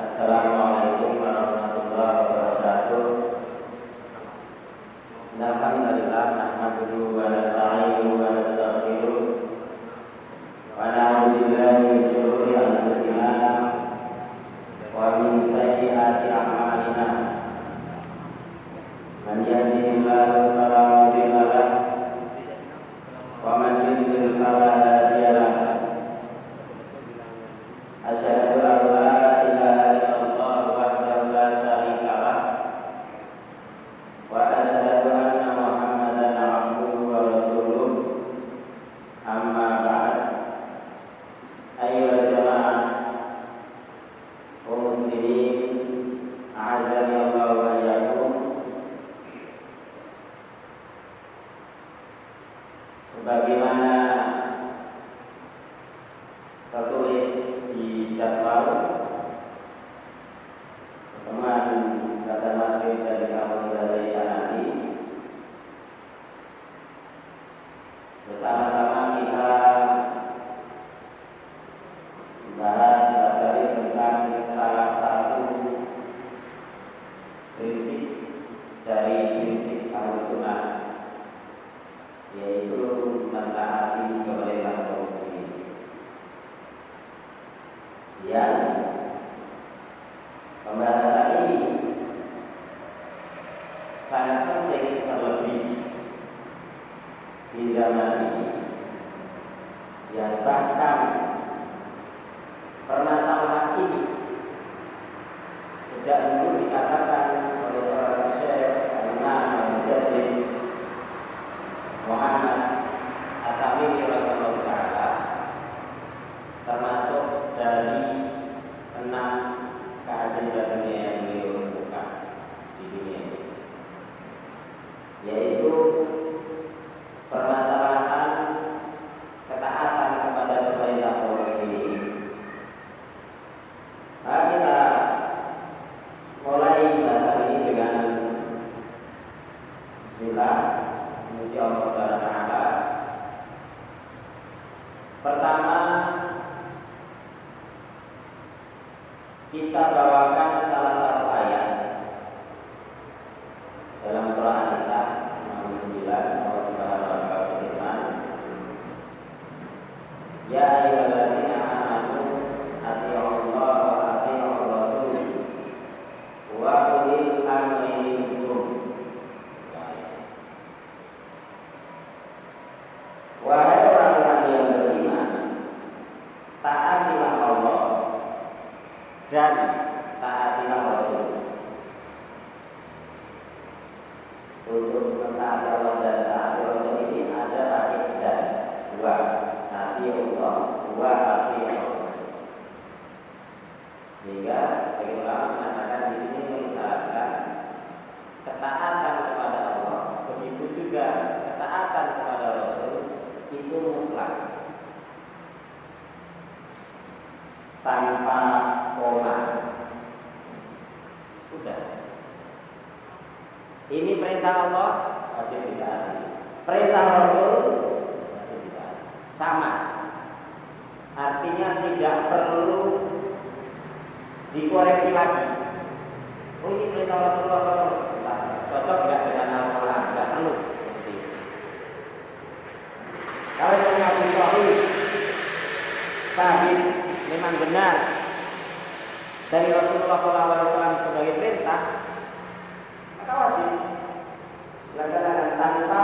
Hasta la yang pembahasan ini sangat penting terlebih di zaman ini. Yang bahkan permasalahan ini sejak dulu dikatakan oleh seorang syekh Al-Imam Al-Mujaddid Muhammad At-Tamimi rahimahullah taala termasuk dari enam keajaiban dunia yang beliau lakukan di dunia ini yaitu permasalahan ketaatan kepada pemerintah muslim. Maka kita mulai bahasan ini dengan Bismillah memuji Allah Subhanahu wa taala. Pertama kita bawakan salah satu ayat dalam surah An-Nisa 69 Allah Subhanahu wa taala berfirman Ya ayyuhalladzina amanu atii'u Allah wa atii'u Rasul wa ulil amri minkum Wahai orang-orang yang beriman taatilah Allah dan taatilah Rasul. Untuk mentaati Allah dan taati Rasul ini ada pakai dan dua taati Allah, dua taati Allah. Sehingga sebagai ulama mengatakan di sini mengisyaratkan ketaatan kepada Allah, begitu juga ketaatan kepada Rasul itu mutlak tanpa koma. Sudah. Ini perintah Allah wajib ditaati. Perintah Rasul wajib ditaati. Sama. Artinya tidak perlu dikoreksi lagi. Oh ini perintah Rasulullah SAW. Cocok nggak dengan Al-Quran? Nggak perlu. Kalau yang Abu Sahih memang benar dari Rasulullah SAW sebagai perintah, maka wajib dilaksanakan tanpa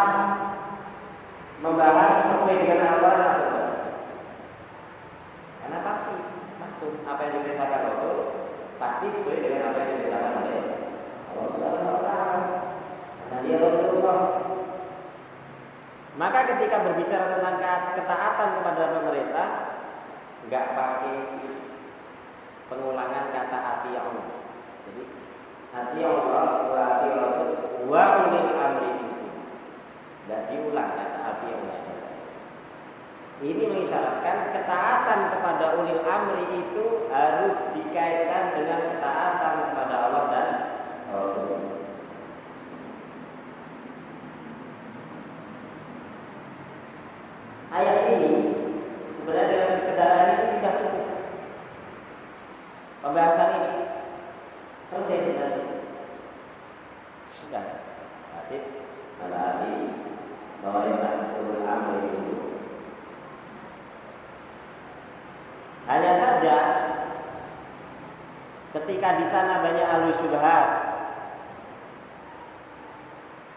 membahas sesuai dengan Al-Quran atau tidak. Karena pasti maksud apa yang diperintahkan Rasul pasti sesuai dengan apa yang diperintahkan oleh Allah Subhanahu wa taala. Karena dia Rasulullah. Maka ketika berbicara tentang ketaatan kepada pemerintah, nggak pakai pengulangan kata hati Allah. Jadi hati Allah, hati Rasul, wa ulil amri itu. Diulang kata hati Allah. Ini mengisyaratkan ketaatan kepada ulil amri itu harus dikaitkan dengan ketaatan kepada Allah dan Rasul. Ayat ini sebenarnya dengan sekedar ini sudah cukup. Pembahasan ini Selesai dengan sudah wajib ala Hanya saja ketika di sana banyak alus subhat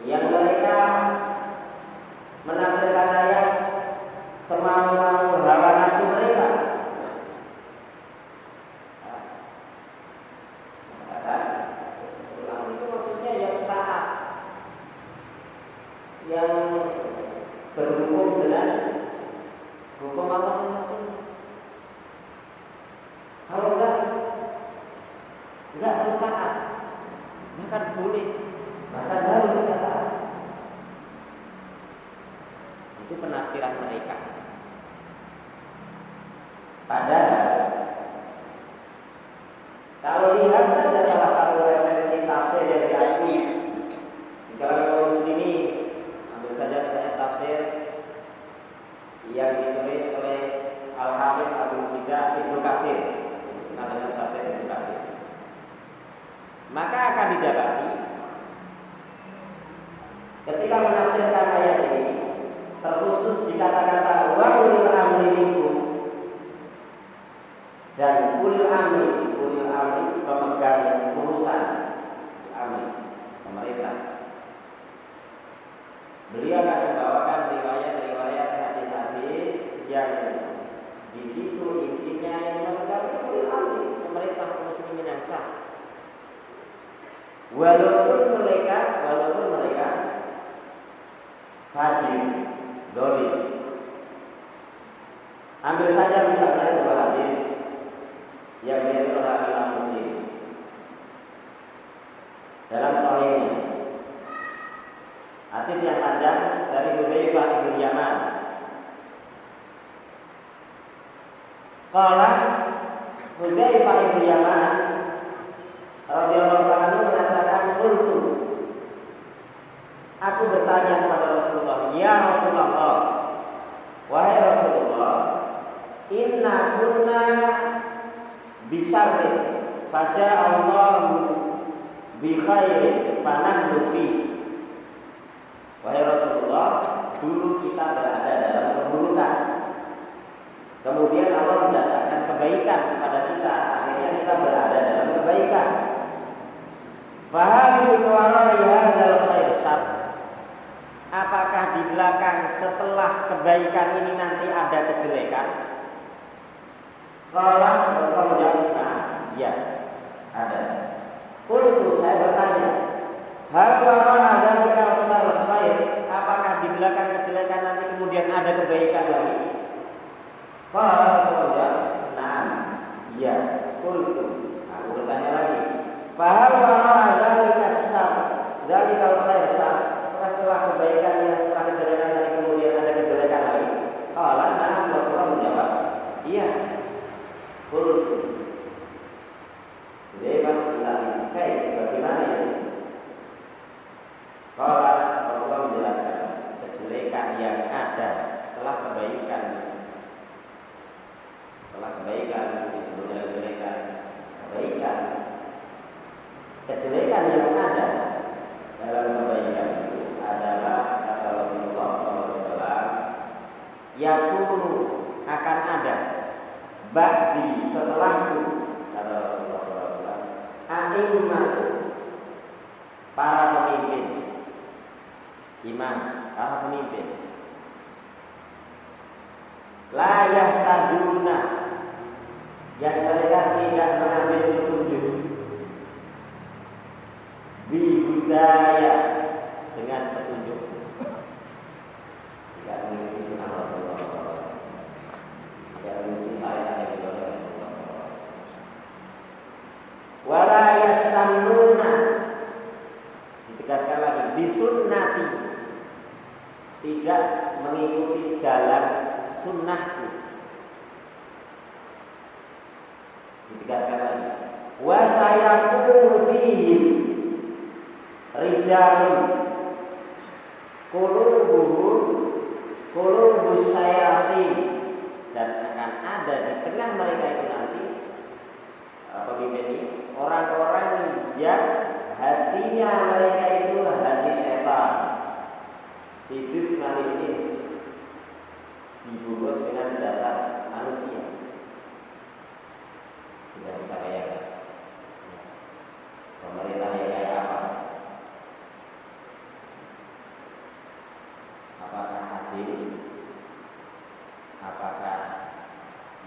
yang mereka menafsirkan ayat semau-mau hawa nafsu mereka. itu maksudnya yang taat, yang berhukum dengan hukum Allah dan Rasulnya. Kalau enggak, enggak perlu taat, bahkan boleh, bahkan harus kita taat. Itu penafsiran mereka. Padahal kalau lihat saja salah satu referensi tafsir diakui di kalangan kaum muslimin, ambil saja misalnya tafsir yang ditulis oleh Al Hamid Abu Jida Ibnu Katsir, dengan tafsir Ibnu Katsir. Maka akan didapati ketika menafsirkan ayat ini terkhusus dikata-kata wa ulil amri minkum. Dan ulil amri ulil amri pemegang urusan amri pemerintah. Beliau akan membawakan riwayat-riwayat hadis-hadis yang di situ intinya yang dimaksudkan ulil amri pemerintah muslimin yang sah. Walaupun mereka walaupun mereka fajir dolim ambil saja misalnya sebuah hadis yang diriwayatkan oleh Imam Muslim dalam sahihnya. Hadis yang panjang dari Hudzaifah bin Yaman. Qala Hudzaifah bin Yaman radhiyallahu anhu mengatakan qultu Aku bertanya kepada Rasulullah, "Ya Rasulullah, wahai Rasulullah, inna kunna bisarrin faja Allah bi khairin fanahnu fi Wahai Rasulullah, dulu kita berada dalam keburukan. Kemudian Allah mendatangkan kebaikan kepada kita. Akhirnya kita berada dalam kebaikan. Faham warai hadzal khair Apakah di belakang setelah kebaikan ini nanti ada kejelekan? Kalau menjawab, nah, ya, ada. Kultu saya bertanya, di kalsal khair? Apakah di belakang kejelekan nanti kemudian ada kebaikan lagi? Kalau Rasulullah, nah, ya, kultu. Aku bertanya lagi, di kasar dari kalau setelah kebaikan yang setelah kejelekan tadi kemudian ada kejelekan lagi. Kalau nah Rasulullah menjawab, iya. Kultu. Jadi bang bilang, kayak bagaimana ini? Kalau Rasulullah menjelaskan kejelekan yang ada setelah kebaikan, setelah kebaikan disebutnya kejelekan, kebaikan, kejelekan yang ada dalam kebaikan yakunu akan ada. Ba'di setelahku. Kata Rasulullah SAW para pemimpin. Imam para pemimpin. Layah taduna yang mereka tidak mengambil petunjuk. Budaya dengan petunjuk tidak mengikuti sunnah Rasulullah tidak mengikuti syariat yang dibawa Rasulullah wala yastannuna ditegaskan lagi bisunnati. Tidak mengikuti jalan sunnahku. Ditegaskan lagi. Wa sayaqulu fihim rijalun. Qulubuhum qulubus sayatin dan akan ada di tengah mereka itu nanti pemimpin orang-orang yang hatinya mereka itu hati setan. Hidup manis dibungkus dengan dasar manusia. Tidak bisa kayak pemerintah yang kayak apa? Apakah adil? Apakah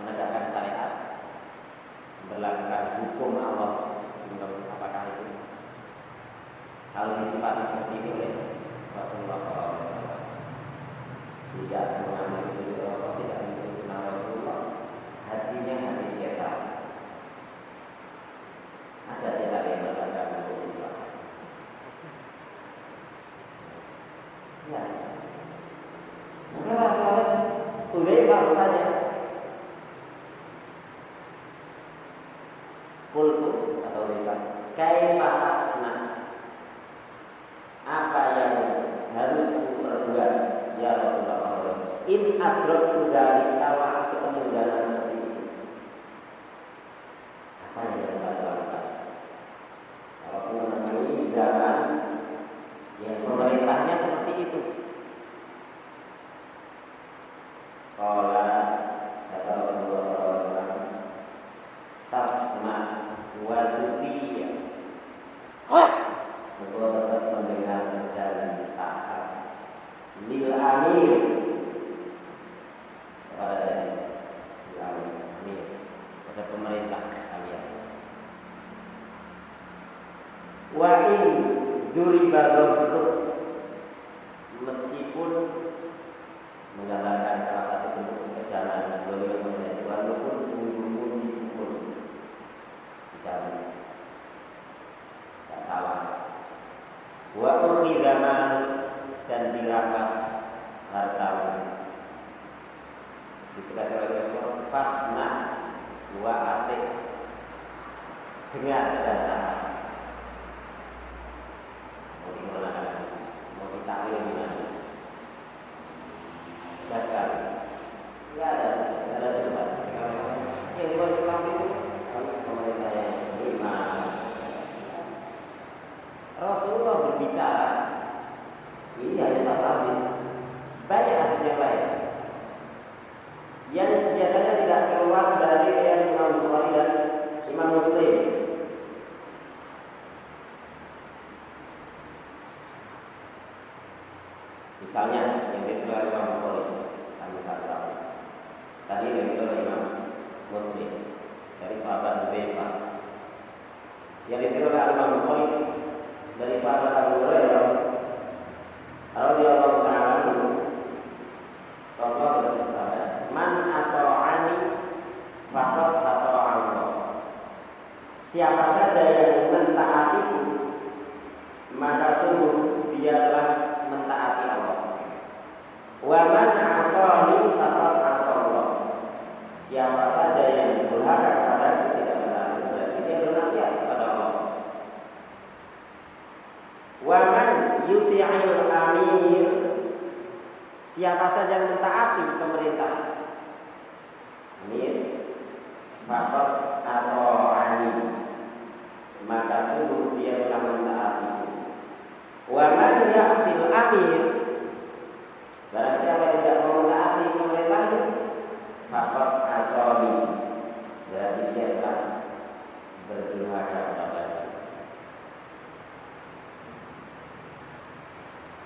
menegakkan syariat berlakukan hukum Allah. Apakah itu kalau disifati seperti ini oleh Rasulullah SAW tidak mengambil itu Rasul tidak mengikuti sunnah Rasulullah hatinya hati setan ada setan yang berlagak untuk Islam ya maka Rasulullah Hudzaifah bertanya Kultu atau Hudzaifah Kaifa asna Apa yang harus aku perbuat Ya Rasulullah In adrok dari tawa ketemu jalan seperti itu Apa yang harus saya lakukan Kalau aku menemui jalan Yang pemerintahnya seperti itu Kalau kata Rasulullah SAW Tasma wa tutiya Engkau tetap mendengar dan taat Lil amir Kepada dari Lil amir Kepada pemerintah kalian Wa in Duriba Meskipun menggambarkan salah satu bentuk kejalan beliau menjadi walaupun punggung dipukul dicabut tak salah wa zaman dan dirampas hartamu. Dikasih oleh Rasul fasna wa atik. Dengar dan taat mau digunakan mau ditakwil gimana Tidak sekali. Tidak ada, tidak ada sebab. Yang buat Islam itu harus pemerintah yang beriman. Rasulullah berbicara. Ini hanya satu hadis. Banyak hadis yang lain. Yang biasanya tidak keluar dari yang Imam Bukhari dan Imam Muslim. Misalnya yang ditulis Imam Bukhari. Tadi yang ditulis Imam Muslim dari sahabat Hudzaifah. Yang ditulis oleh Imam Bukhari dari sahabat Abu Hurairah radhiyallahu taala anhu. Rasulullah bersabda, "Man ata'ani faqad ata'a Allah." Siapa saja yang mentaatiku maka sungguh dia telah mentaati Allah. Wa man asallah. Siapa saja yang durhaka kepada tidak mentaati berarti dia bernasihat kepada Allah. Wa man yuti'il amir Siapa saja yang mentaati pemerintah. Amir Fakot atau ani Maka sungguh dia telah mentaati. Wa man ya'sil amir Barang siapa yang tidak mau mentaati pemerintah Fakot asoli Berarti dia telah berdurhaka kepada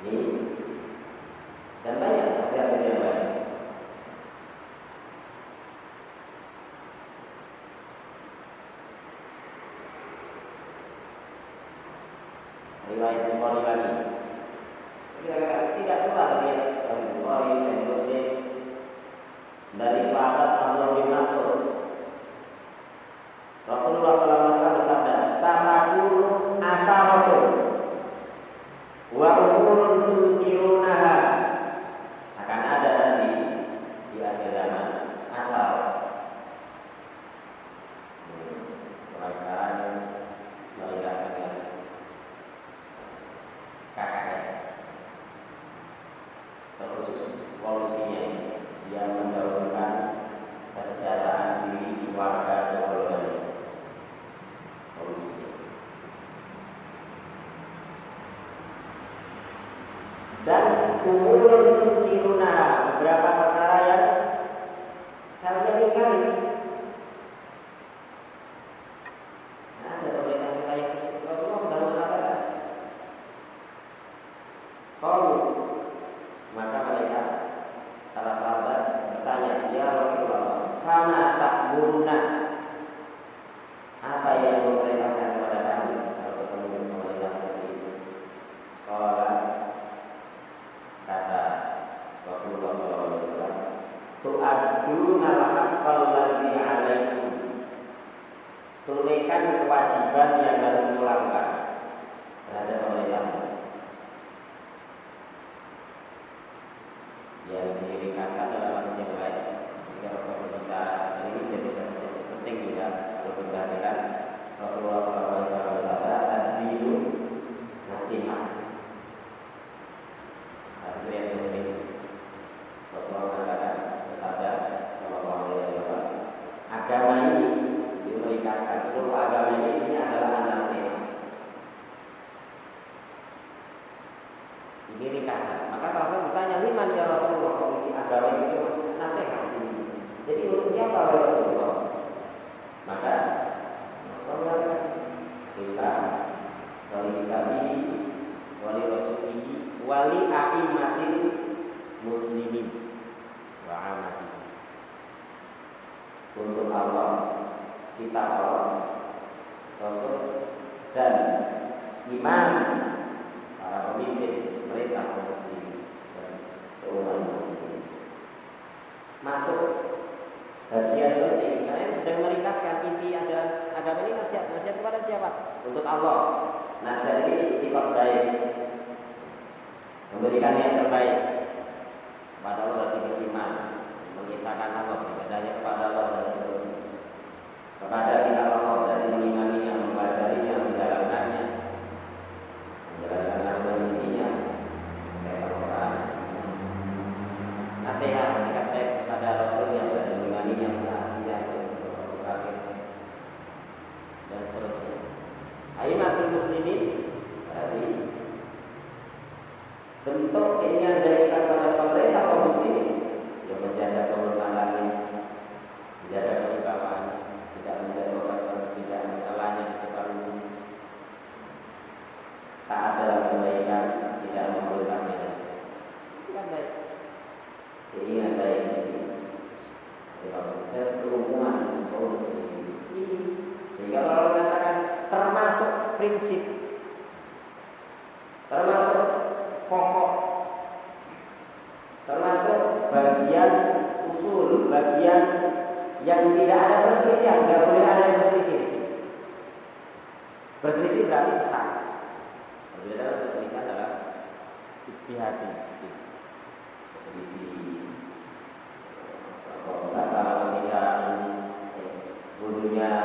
Ini dan banyak hati-hati yang lain. Riwayat Bukhari lagi. Tidak tidak keluar dari Sahih Bukhari, Sahih Muslim dari sahabat Abdullah bin Mas'ud. Rasulullah SAW bersabda, "Samakulu ataratun wa umurun tunkirunaha." Akan ada nanti di akhir zaman asal. Mulai sekarang melihatkan kakaknya terkhusus polusinya yang mendahulukan kesejahteraan tunkiruna beberapa that Allah, kita Allah, Rasul dan imam para pemimpin mereka kaum muslimin dan umat muslimin. Masuk bagian penting. Ini sedang meringkaskan inti ajaran agama ini nasihat. Nasihat kepada siapa? Untuk Allah. Nasihat ini titik baik memberikan yang terbaik kepada Allah berarti beriman mengisahkan Allah ibadahnya kepada Allah dan seterusnya kepada kita Allah dari mengimaninya mempelajarinya menjalankannya. Menjalankan apa isinya? Kayak Al-Quran. Nasihat dikatakan kepada Rasul yang berada mengimaninya dan seterusnya. Aimatul muslimin berarti bentuk keinginan dari kepada pemerintah kaum muslimin. Yang menjaga kebenaran menjaga Amen.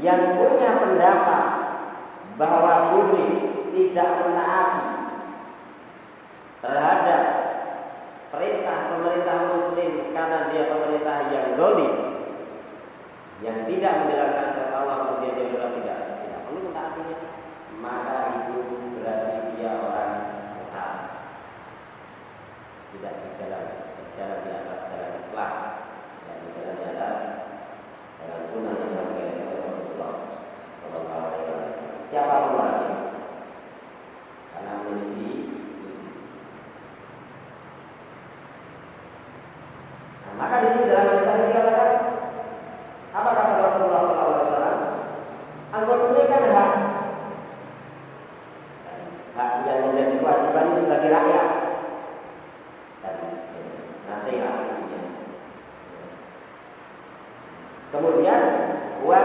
yang punya pendapat bahwa boleh tidak menaati terhadap perintah pemerintah muslim karena dia pemerintah yang dolim yang tidak menjalankan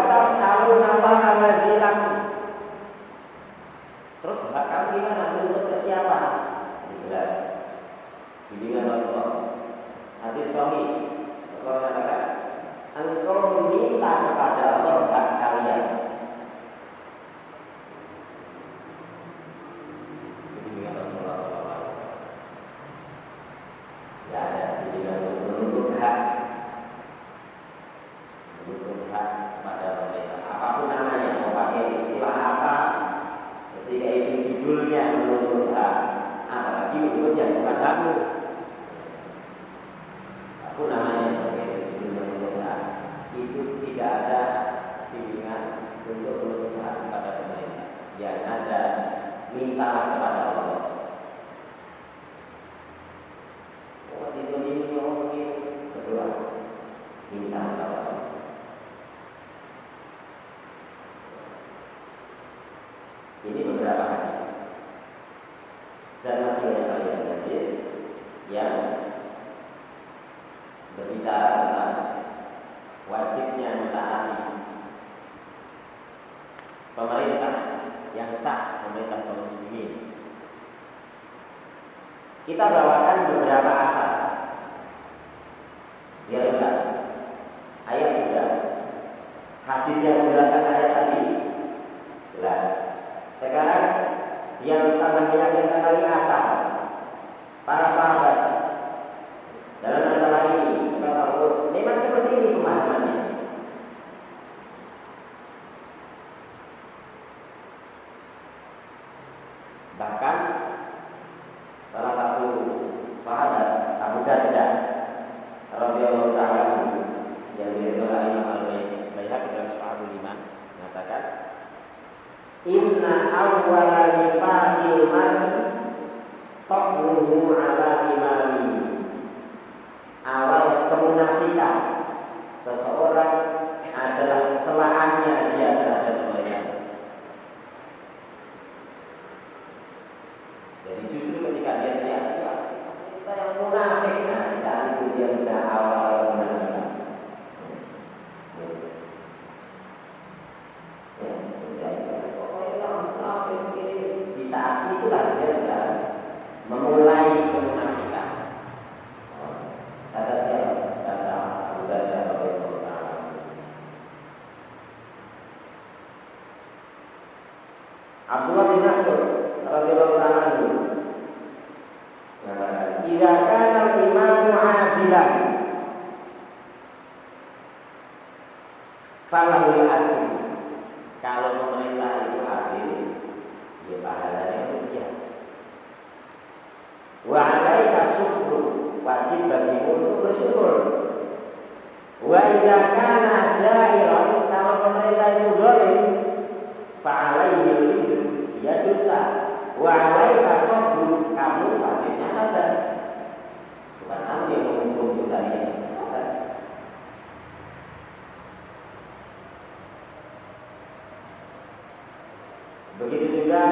tas'alunallaha maghfiratan. Terus bakal gimana menurut ke siapa? Jelas. Bimbingan Rasulullah. Hadis suami. Rasulullah mengatakan, engkau meminta kepada Allah hak kalian. Hadis yang menjelaskan ayat tadi jelas. Sekarang yang tambah meyakinkan lagi apa? Para sahabat dalam masalah ini adalah celaannya dia terhadap mereka. Jadi justru ketika dia tidak Falahul aji, Kalau pemerintah itu adil Ya pahalanya rupiah ya. Wa alaika Wajib bagimu untuk bersyukur Wa idza kana jairan kalau pemerintah itu zalim fa alaihi ya dosa. Wa alaika kamu wajibnya sabar. Bukan kamu yang menghukum dosanya. Begitu juga